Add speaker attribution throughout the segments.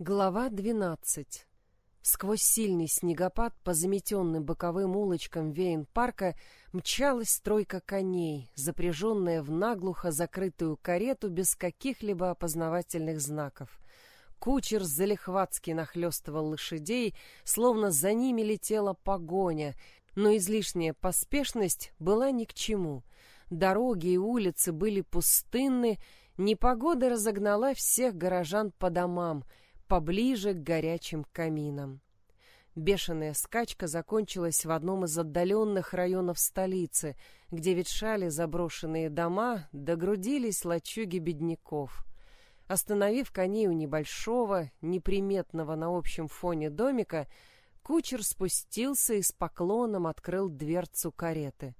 Speaker 1: Глава 12. Сквозь сильный снегопад по заметенным боковым улочкам Вейн-парка мчалась стройка коней, запряженная в наглухо закрытую карету без каких-либо опознавательных знаков. Кучер залихватски нахлестывал лошадей, словно за ними летела погоня, но излишняя поспешность была ни к чему. Дороги и улицы были пустынны, непогода разогнала всех горожан по домам — поближе к горячим каминам. Бешеная скачка закончилась в одном из отдаленных районов столицы, где ветшали заброшенные дома, догрудились лачуги бедняков. Остановив коней у небольшого, неприметного на общем фоне домика, кучер спустился и с поклоном открыл дверцу кареты.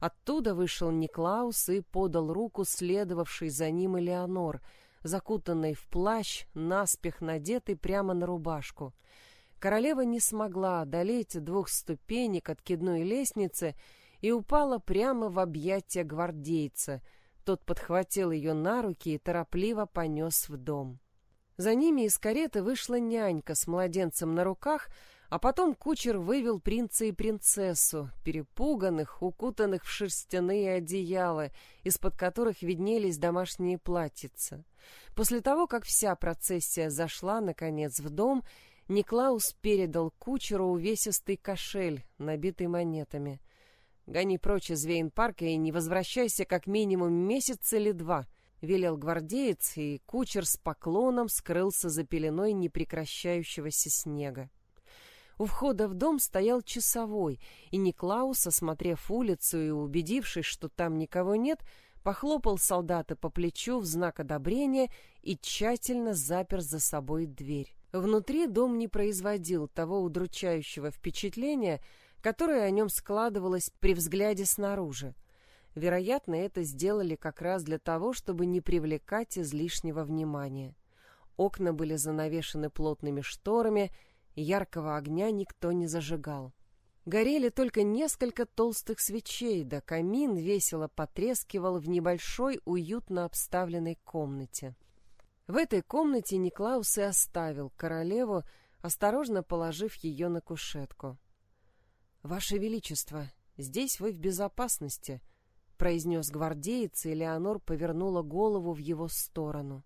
Speaker 1: Оттуда вышел Никлаус и подал руку следовавшей за ним Элеонор — закутанной в плащ, наспех надетый прямо на рубашку. Королева не смогла одолеть двух ступенек откидной лестницы и упала прямо в объятия гвардейца. Тот подхватил ее на руки и торопливо понес в дом. За ними из кареты вышла нянька с младенцем на руках, а потом кучер вывел принца и принцессу, перепуганных, укутанных в шерстяные одеяла, из-под которых виднелись домашние платьица. После того, как вся процессия зашла, наконец, в дом, Никлаус передал кучеру увесистый кошель, набитый монетами. «Гони прочь из Вейн-парка и не возвращайся как минимум месяц или два», — велел гвардеец, и кучер с поклоном скрылся за пеленой непрекращающегося снега. У входа в дом стоял часовой, и Никлаус, осмотрев улицу и убедившись, что там никого нет, похлопал солдата по плечу в знак одобрения и тщательно запер за собой дверь. Внутри дом не производил того удручающего впечатления, которое о нем складывалось при взгляде снаружи. Вероятно, это сделали как раз для того, чтобы не привлекать излишнего внимания. Окна были занавешены плотными шторами, Яркого огня никто не зажигал. Горели только несколько толстых свечей, да камин весело потрескивал в небольшой, уютно обставленной комнате. В этой комнате Никлаус и оставил королеву, осторожно положив ее на кушетку. «Ваше Величество, здесь вы в безопасности», — произнес гвардеец, и Леонор повернула голову в его сторону.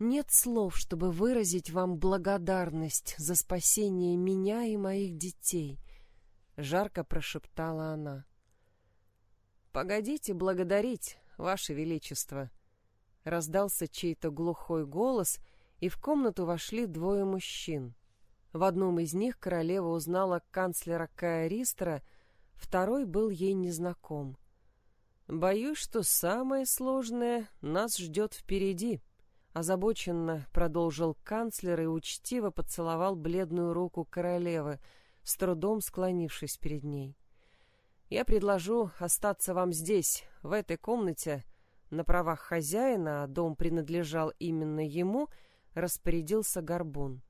Speaker 1: Нет слов, чтобы выразить вам благодарность за спасение меня и моих детей, жарко прошептала она. Погодите благодарить, ваше величество, раздался чей-то глухой голос, и в комнату вошли двое мужчин. В одном из них королева узнала канцлера Каэристера, второй был ей незнаком. Боюсь, что самое сложное нас ждет впереди. Озабоченно продолжил канцлер и учтиво поцеловал бледную руку королевы, с трудом склонившись перед ней. «Я предложу остаться вам здесь, в этой комнате, на правах хозяина, а дом принадлежал именно ему, распорядился Горбун.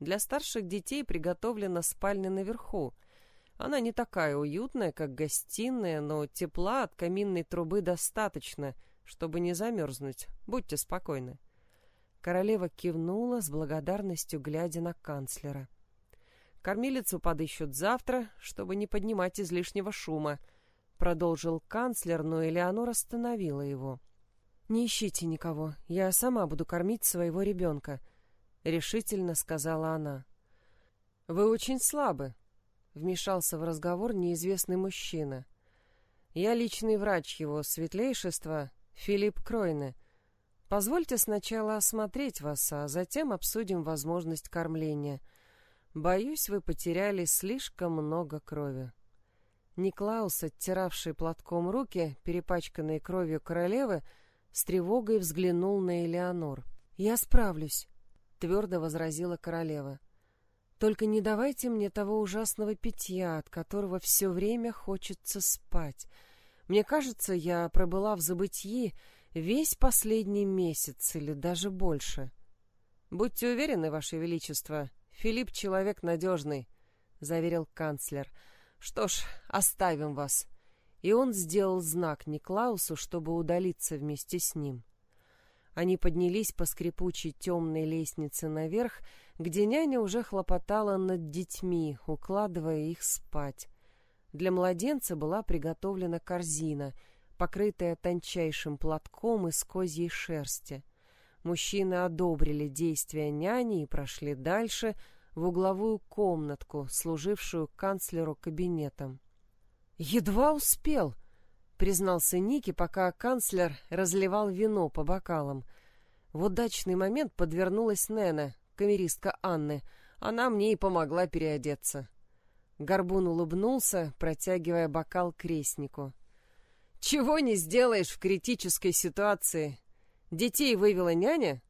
Speaker 1: Для старших детей приготовлена спальня наверху. Она не такая уютная, как гостиная, но тепла от каминной трубы достаточно, чтобы не замерзнуть. Будьте спокойны. Королева кивнула с благодарностью, глядя на канцлера. «Кормилицу подыщут завтра, чтобы не поднимать излишнего шума», — продолжил канцлер, но Элеонора остановила его. «Не ищите никого, я сама буду кормить своего ребенка», — решительно сказала она. «Вы очень слабы», — вмешался в разговор неизвестный мужчина. «Я личный врач его светлейшества, Филипп Кройне», — Позвольте сначала осмотреть вас, а затем обсудим возможность кормления. Боюсь, вы потеряли слишком много крови. Никлаус, оттиравший платком руки, перепачканные кровью королевы, с тревогой взглянул на Элеонор. «Я справлюсь», — твердо возразила королева. «Только не давайте мне того ужасного питья, от которого все время хочется спать. Мне кажется, я пробыла в забытии, весь последний месяц или даже больше. Будьте уверены, Ваше Величество, Филипп человек надежный, заверил канцлер. Что ж, оставим вас. И он сделал знак Никлаусу, чтобы удалиться вместе с ним. Они поднялись по скрипучей темной лестнице наверх, где няня уже хлопотала над детьми, укладывая их спать. Для младенца была приготовлена корзина, покрытая тончайшим платком из козьей шерсти. Мужчины одобрили действия няни и прошли дальше, в угловую комнатку, служившую канцлеру кабинетом. «Едва успел!» признался Ники, пока канцлер разливал вино по бокалам. В удачный момент подвернулась Нена, камеристка Анны. Она мне и помогла переодеться. Горбун улыбнулся, протягивая бокал крестнику. «Чего не сделаешь в критической ситуации? Детей вывела няня?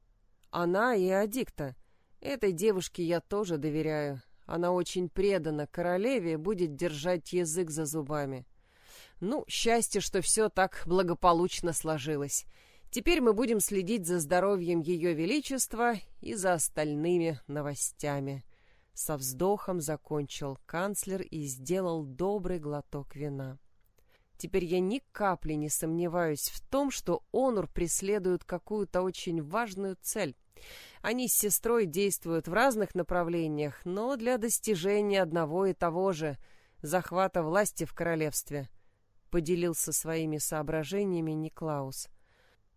Speaker 1: Она и Адикта. Этой девушке я тоже доверяю. Она очень предана королеве и будет держать язык за зубами». Ну, счастье, что все так благополучно сложилось. Теперь мы будем следить за здоровьем Ее Величества и за остальными новостями. Со вздохом закончил канцлер и сделал добрый глоток вина. Теперь я ни капли не сомневаюсь в том, что Онур преследует какую-то очень важную цель. Они с сестрой действуют в разных направлениях, но для достижения одного и того же — захвата власти в королевстве —— поделился своими соображениями Никлаус.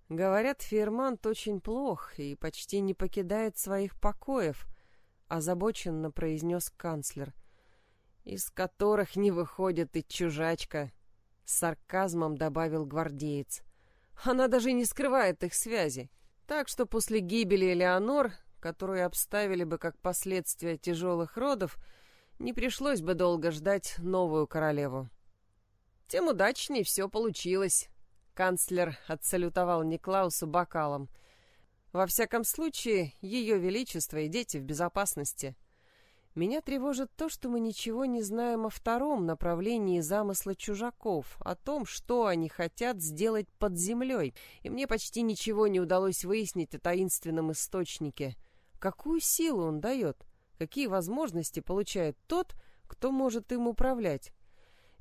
Speaker 1: «Говорят, Фермант очень плох и почти не покидает своих покоев», — озабоченно произнес канцлер. «Из которых не выходит и чужачка», — с сарказмом добавил гвардеец. «Она даже не скрывает их связи. Так что после гибели Элеонор, которую обставили бы как последствия тяжелых родов, не пришлось бы долго ждать новую королеву» тем удачнее все получилось. Канцлер отсалютовал Никлаусу бокалом. Во всяком случае, ее величество и дети в безопасности. Меня тревожит то, что мы ничего не знаем о втором направлении замысла чужаков, о том, что они хотят сделать под землей, и мне почти ничего не удалось выяснить о таинственном источнике. Какую силу он дает? Какие возможности получает тот, кто может им управлять?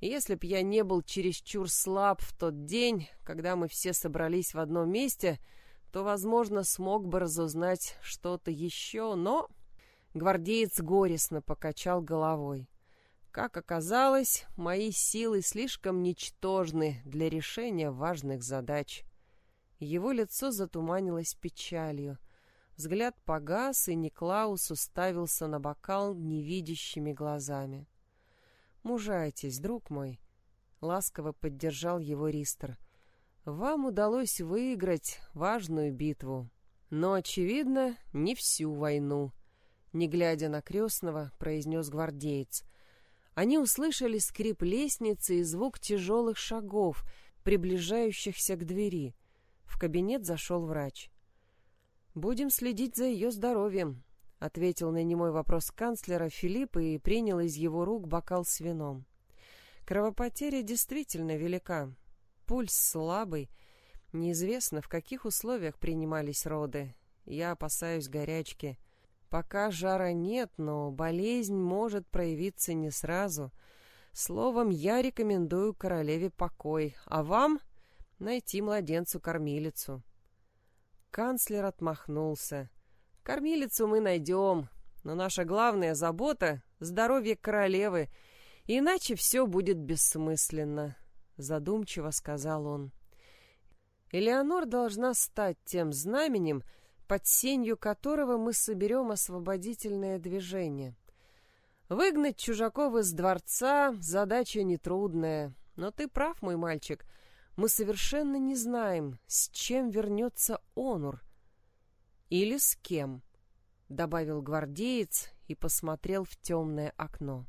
Speaker 1: Если б я не был чересчур слаб в тот день, когда мы все собрались в одном месте, то, возможно, смог бы разузнать что-то еще, но... Гвардеец горестно покачал головой. Как оказалось, мои силы слишком ничтожны для решения важных задач. Его лицо затуманилось печалью. Взгляд погас, и Никлаус уставился на бокал невидящими глазами. Мужайтесь, друг мой, ласково поддержал его Ристер. Вам удалось выиграть важную битву, но очевидно, не всю войну, не глядя на крестного, произнес гвардеец. Они услышали скрип лестницы и звук тяжелых шагов, приближающихся к двери. В кабинет зашел врач. Будем следить за ее здоровьем, ответил на немой вопрос канцлера Филипп и принял из его рук бокал с вином. Кровопотеря действительно велика. Пульс слабый. Неизвестно, в каких условиях принимались роды. Я опасаюсь горячки. Пока жара нет, но болезнь может проявиться не сразу. Словом, я рекомендую королеве покой, а вам найти младенцу-кормилицу. Канцлер отмахнулся. Кормилицу мы найдем, но наша главная забота — здоровье королевы, иначе все будет бессмысленно», — задумчиво сказал он. «Элеонор должна стать тем знаменем, под сенью которого мы соберем освободительное движение. Выгнать чужаков из дворца — задача нетрудная, но ты прав, мой мальчик, мы совершенно не знаем, с чем вернется Онур» Или с кем, добавил гвардеец и посмотрел в темное окно.